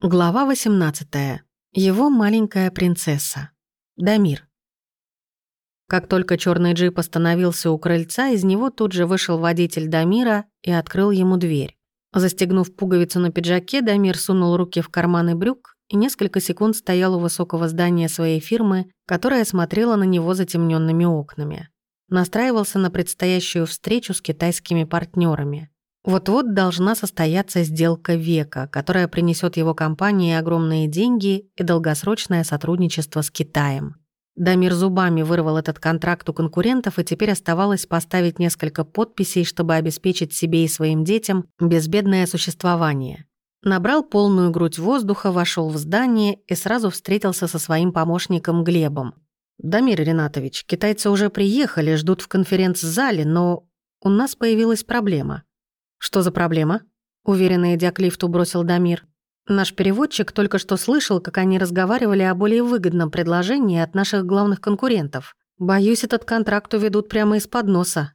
Глава 18. Его маленькая принцесса. Дамир. Как только черный джип остановился у крыльца, из него тут же вышел водитель Дамира и открыл ему дверь. Застегнув пуговицу на пиджаке, Дамир сунул руки в карманы брюк и несколько секунд стоял у высокого здания своей фирмы, которая смотрела на него затемненными окнами. Настраивался на предстоящую встречу с китайскими партнерами. Вот-вот должна состояться сделка века, которая принесет его компании огромные деньги и долгосрочное сотрудничество с Китаем. Дамир зубами вырвал этот контракт у конкурентов, и теперь оставалось поставить несколько подписей, чтобы обеспечить себе и своим детям безбедное существование. Набрал полную грудь воздуха, вошел в здание и сразу встретился со своим помощником Глебом. «Дамир Ринатович, китайцы уже приехали, ждут в конференц-зале, но у нас появилась проблема». «Что за проблема?» — уверенно идя к лифту бросил Дамир. «Наш переводчик только что слышал, как они разговаривали о более выгодном предложении от наших главных конкурентов. Боюсь, этот контракт уведут прямо из-под носа».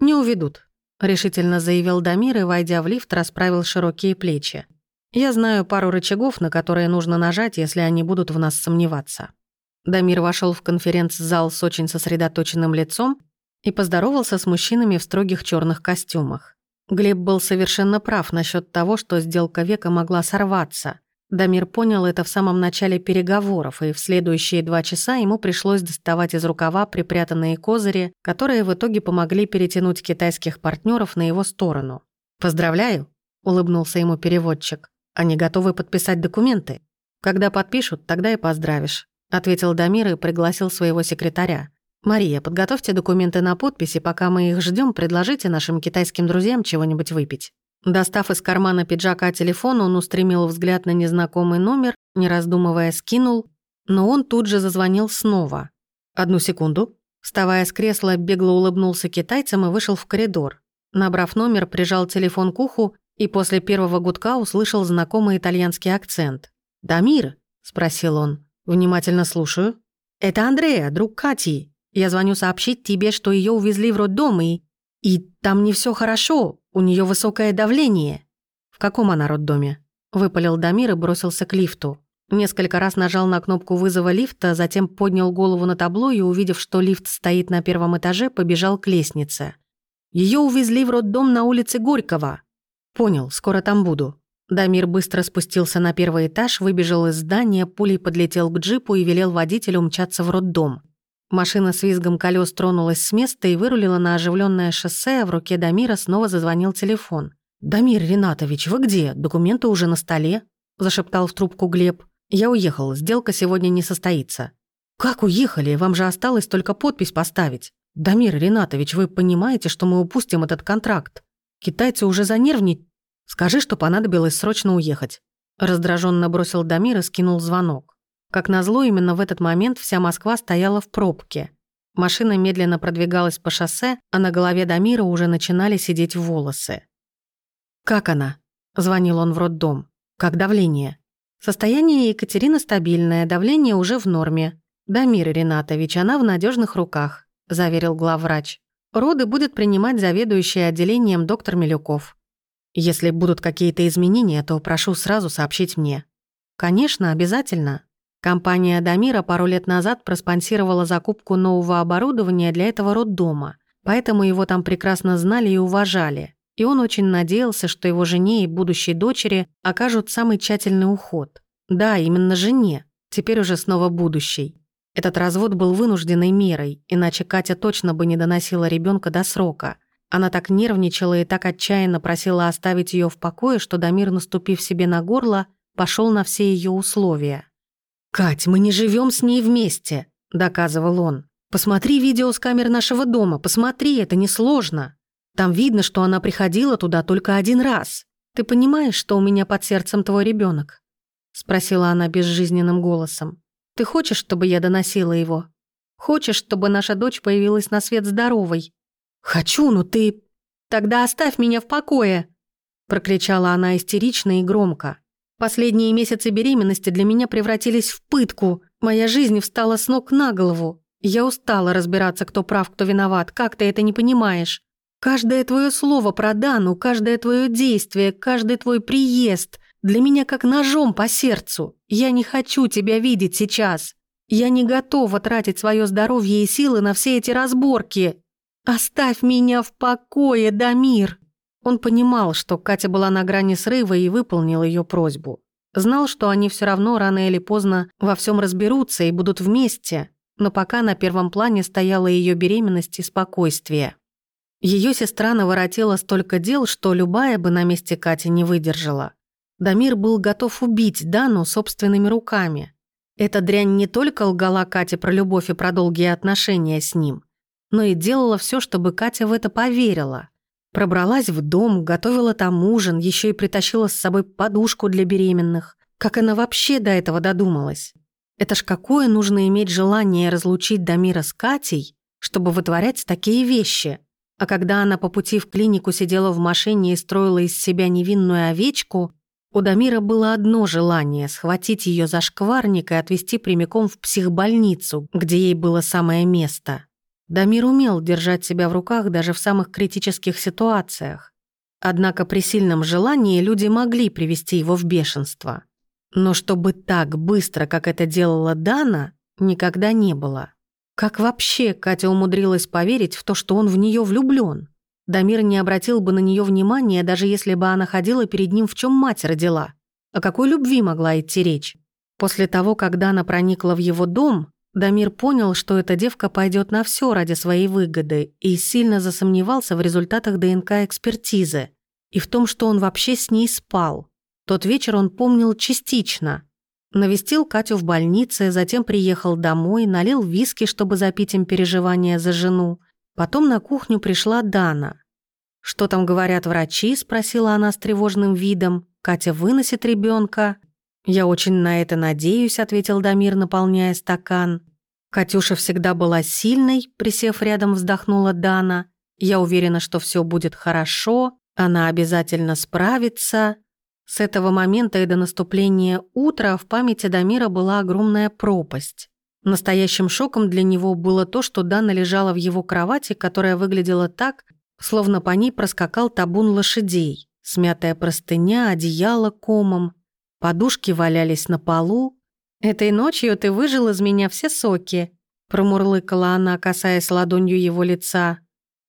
«Не уведут», — решительно заявил Дамир и, войдя в лифт, расправил широкие плечи. «Я знаю пару рычагов, на которые нужно нажать, если они будут в нас сомневаться». Дамир вошел в конференц-зал с очень сосредоточенным лицом и поздоровался с мужчинами в строгих черных костюмах. Глеб был совершенно прав насчет того, что сделка века могла сорваться. Дамир понял это в самом начале переговоров, и в следующие два часа ему пришлось доставать из рукава припрятанные козыри, которые в итоге помогли перетянуть китайских партнеров на его сторону. «Поздравляю», — улыбнулся ему переводчик. «Они готовы подписать документы. Когда подпишут, тогда и поздравишь», — ответил Дамир и пригласил своего секретаря. «Мария, подготовьте документы на подписи, пока мы их ждем, предложите нашим китайским друзьям чего-нибудь выпить». Достав из кармана пиджака телефон, он устремил взгляд на незнакомый номер, не раздумывая скинул, но он тут же зазвонил снова. «Одну секунду». Вставая с кресла, бегло улыбнулся китайцам и вышел в коридор. Набрав номер, прижал телефон к уху и после первого гудка услышал знакомый итальянский акцент. «Дамир?» – спросил он. «Внимательно слушаю». «Это Андрея, друг Кати. Я звоню сообщить тебе, что ее увезли в роддом, и... И там не все хорошо, у нее высокое давление». «В каком она роддоме?» Выпалил Дамир и бросился к лифту. Несколько раз нажал на кнопку вызова лифта, затем поднял голову на табло и, увидев, что лифт стоит на первом этаже, побежал к лестнице. Ее увезли в роддом на улице Горького. Понял, скоро там буду. Дамир быстро спустился на первый этаж, выбежал из здания, пулей подлетел к джипу и велел водителю умчаться в роддом. Машина с визгом колес тронулась с места и вырулила на оживленное шоссе, а в руке Дамира снова зазвонил телефон. «Дамир Ринатович, вы где? Документы уже на столе?» – зашептал в трубку Глеб. «Я уехал, сделка сегодня не состоится». «Как уехали? Вам же осталось только подпись поставить. Дамир Ринатович, вы понимаете, что мы упустим этот контракт? Китайцы уже занервничают. Скажи, что понадобилось срочно уехать». Раздраженно бросил Дамир и скинул звонок. Как назло, именно в этот момент вся Москва стояла в пробке. Машина медленно продвигалась по шоссе, а на голове Дамира уже начинали сидеть волосы. «Как она?» – звонил он в роддом. «Как давление?» «Состояние Екатерины стабильное, давление уже в норме. Дамир Ринатович, она в надежных руках», – заверил главврач. «Роды будет принимать заведующий отделением доктор Милюков. Если будут какие-то изменения, то прошу сразу сообщить мне». «Конечно, обязательно», Компания «Дамира» пару лет назад проспонсировала закупку нового оборудования для этого роддома, поэтому его там прекрасно знали и уважали. И он очень надеялся, что его жене и будущей дочери окажут самый тщательный уход. Да, именно жене, теперь уже снова будущей. Этот развод был вынужденной мерой, иначе Катя точно бы не доносила ребенка до срока. Она так нервничала и так отчаянно просила оставить ее в покое, что Дамир, наступив себе на горло, пошел на все ее условия. «Кать, мы не живем с ней вместе», — доказывал он. «Посмотри видео с камер нашего дома, посмотри, это несложно. Там видно, что она приходила туда только один раз. Ты понимаешь, что у меня под сердцем твой ребенок? спросила она безжизненным голосом. «Ты хочешь, чтобы я доносила его? Хочешь, чтобы наша дочь появилась на свет здоровой?» «Хочу, но ты...» «Тогда оставь меня в покое!» прокричала она истерично и громко. Последние месяцы беременности для меня превратились в пытку. Моя жизнь встала с ног на голову. Я устала разбираться, кто прав, кто виноват. Как ты это не понимаешь? Каждое твое слово про Дану, каждое твое действие, каждый твой приезд для меня как ножом по сердцу. Я не хочу тебя видеть сейчас. Я не готова тратить свое здоровье и силы на все эти разборки. Оставь меня в покое, Дамир!» Он понимал, что Катя была на грани срыва и выполнил ее просьбу. Знал, что они все равно рано или поздно во всем разберутся и будут вместе, но пока на первом плане стояла ее беременность и спокойствие. Ее сестра наворотила столько дел, что любая бы на месте Кати не выдержала. Дамир был готов убить Дану собственными руками. Эта дрянь не только лгала Кате про любовь и про долгие отношения с ним, но и делала все, чтобы Катя в это поверила. Пробралась в дом, готовила там ужин, еще и притащила с собой подушку для беременных. Как она вообще до этого додумалась? Это ж какое нужно иметь желание разлучить Дамира с Катей, чтобы вытворять такие вещи? А когда она по пути в клинику сидела в машине и строила из себя невинную овечку, у Дамира было одно желание — схватить ее за шкварник и отвезти прямиком в психбольницу, где ей было самое место. Дамир умел держать себя в руках даже в самых критических ситуациях. Однако при сильном желании люди могли привести его в бешенство. Но чтобы так быстро, как это делала Дана, никогда не было. Как вообще Катя умудрилась поверить в то, что он в нее влюблен? Дамир не обратил бы на нее внимания, даже если бы она ходила перед ним, в чем мать родила. О какой любви могла идти речь? После того, как Дана проникла в его дом, Дамир понял, что эта девка пойдет на все ради своей выгоды и сильно засомневался в результатах ДНК-экспертизы и в том, что он вообще с ней спал. Тот вечер он помнил частично. Навестил Катю в больнице, затем приехал домой, налил виски, чтобы запить им переживания за жену. Потом на кухню пришла Дана. «Что там говорят врачи?» – спросила она с тревожным видом. «Катя выносит ребенка. «Я очень на это надеюсь», — ответил Дамир, наполняя стакан. «Катюша всегда была сильной», — присев рядом, вздохнула Дана. «Я уверена, что все будет хорошо, она обязательно справится». С этого момента и до наступления утра в памяти Дамира была огромная пропасть. Настоящим шоком для него было то, что Дана лежала в его кровати, которая выглядела так, словно по ней проскакал табун лошадей. Смятая простыня, одеяло комом, Подушки валялись на полу. «Этой ночью ты выжил из меня все соки», промурлыкала она, касаясь ладонью его лица.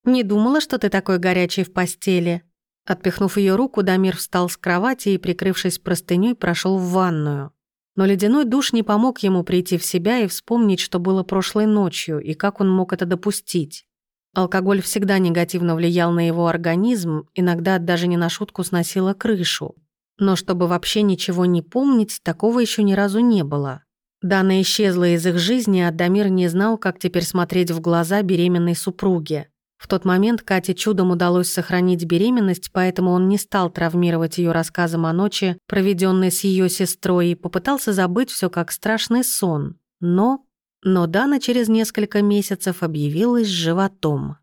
«Не думала, что ты такой горячий в постели». Отпихнув ее руку, Дамир встал с кровати и, прикрывшись простыней, прошел в ванную. Но ледяной душ не помог ему прийти в себя и вспомнить, что было прошлой ночью, и как он мог это допустить. Алкоголь всегда негативно влиял на его организм, иногда даже не на шутку сносило крышу. Но чтобы вообще ничего не помнить, такого еще ни разу не было. Дана исчезла из их жизни, а Дамир не знал, как теперь смотреть в глаза беременной супруге. В тот момент Кате чудом удалось сохранить беременность, поэтому он не стал травмировать ее рассказом о ночи, проведенной с ее сестрой, и попытался забыть все как страшный сон. Но... Но Дана через несколько месяцев объявилась животом.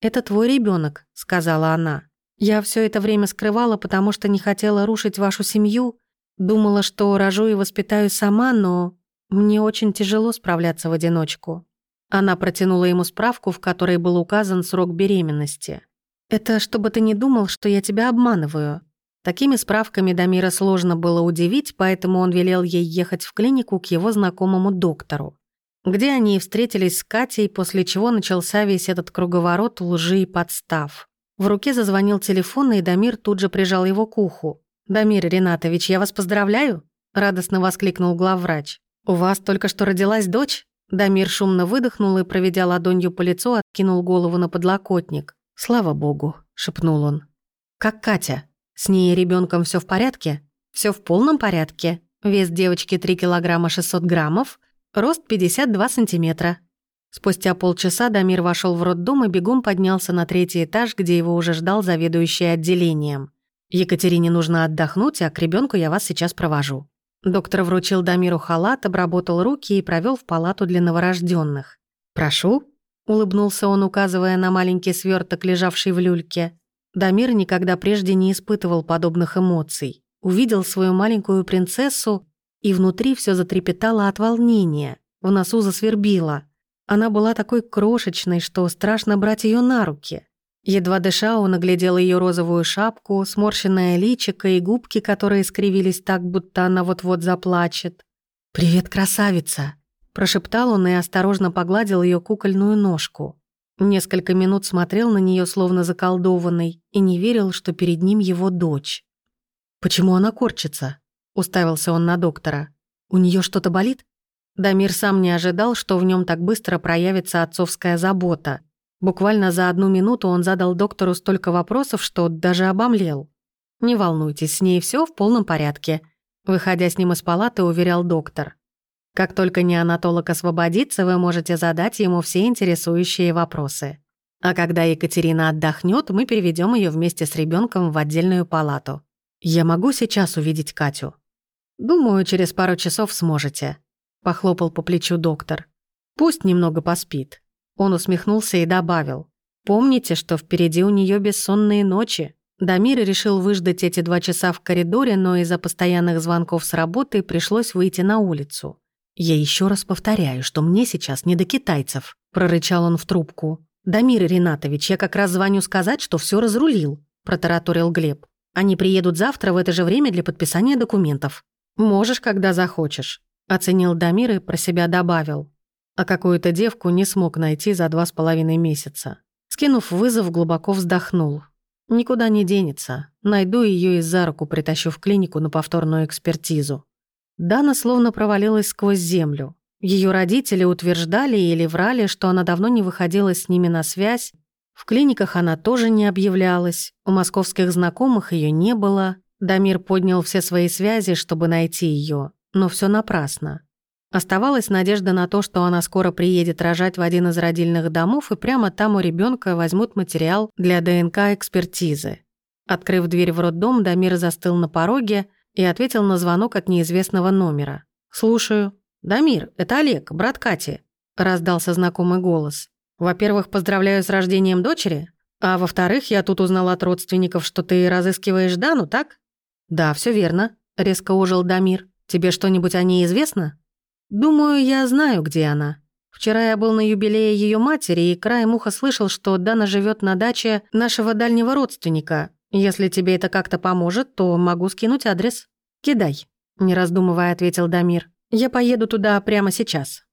«Это твой ребенок, сказала она. Я все это время скрывала, потому что не хотела рушить вашу семью. Думала, что рожу и воспитаю сама, но мне очень тяжело справляться в одиночку. Она протянула ему справку, в которой был указан срок беременности. «Это чтобы ты не думал, что я тебя обманываю». Такими справками Дамира сложно было удивить, поэтому он велел ей ехать в клинику к его знакомому доктору, где они и встретились с Катей, после чего начался весь этот круговорот лжи и подстав. В руке зазвонил телефон, и Дамир тут же прижал его к уху. «Дамир Ринатович, я вас поздравляю!» — радостно воскликнул главврач. «У вас только что родилась дочь?» Дамир шумно выдохнул и, проведя ладонью по лицу, откинул голову на подлокотник. «Слава богу», — шепнул он. «Как Катя? С ней ребенком все в порядке?» Все в полном порядке. Вес девочки 3 килограмма 600 граммов, рост 52 сантиметра. Спустя полчаса Дамир вошел в роддом и бегом поднялся на третий этаж, где его уже ждал заведующий отделением. «Екатерине нужно отдохнуть, а к ребенку я вас сейчас провожу». Доктор вручил Дамиру халат, обработал руки и провел в палату для новорожденных. «Прошу», — улыбнулся он, указывая на маленький сверток, лежавший в люльке. Дамир никогда прежде не испытывал подобных эмоций. Увидел свою маленькую принцессу, и внутри все затрепетало от волнения, в носу засвербило — она была такой крошечной, что страшно брать ее на руки. Едва дыша, он оглядел ее розовую шапку, сморщенное личико и губки, которые скривились так, будто она вот-вот заплачет. «Привет, красавица!» – прошептал он и осторожно погладил ее кукольную ножку. Несколько минут смотрел на нее, словно заколдованный, и не верил, что перед ним его дочь. «Почему она корчится?» – уставился он на доктора. «У нее что-то болит?» Дамир сам не ожидал, что в нем так быстро проявится отцовская забота – Буквально за одну минуту он задал доктору столько вопросов, что даже обомлел. «Не волнуйтесь, с ней все в полном порядке», выходя с ним из палаты, уверял доктор. «Как только неонатолог освободится, вы можете задать ему все интересующие вопросы. А когда Екатерина отдохнет, мы переведем ее вместе с ребенком в отдельную палату. Я могу сейчас увидеть Катю?» «Думаю, через пару часов сможете», — похлопал по плечу доктор. «Пусть немного поспит. Он усмехнулся и добавил. «Помните, что впереди у нее бессонные ночи?» Дамир решил выждать эти два часа в коридоре, но из-за постоянных звонков с работы пришлось выйти на улицу. «Я еще раз повторяю, что мне сейчас не до китайцев», – прорычал он в трубку. «Дамир Ринатович, я как раз звоню сказать, что все разрулил», – протараторил Глеб. «Они приедут завтра в это же время для подписания документов». «Можешь, когда захочешь», – оценил Дамир и про себя добавил а какую-то девку не смог найти за два с половиной месяца. Скинув вызов, глубоко вздохнул. Никуда не денется. Найду ее и за руку притащу в клинику на повторную экспертизу. Дана словно провалилась сквозь землю. Ее родители утверждали или врали, что она давно не выходила с ними на связь. В клиниках она тоже не объявлялась, у московских знакомых ее не было. Дамир поднял все свои связи, чтобы найти ее, но все напрасно. Оставалась надежда на то, что она скоро приедет рожать в один из родильных домов, и прямо там у ребенка возьмут материал для ДНК-экспертизы. Открыв дверь в роддом, Дамир застыл на пороге и ответил на звонок от неизвестного номера. «Слушаю». «Дамир, это Олег, брат Кати», – раздался знакомый голос. «Во-первых, поздравляю с рождением дочери, а во-вторых, я тут узнал от родственников, что ты разыскиваешь Дану, так?» «Да, все верно», – резко ужил Дамир. «Тебе что-нибудь о ней известно?» Думаю, я знаю, где она. Вчера я был на юбилее ее матери и краем уха слышал, что Дана живет на даче нашего дальнего родственника. Если тебе это как-то поможет, то могу скинуть адрес. Кидай, не раздумывая, ответил Дамир. Я поеду туда прямо сейчас.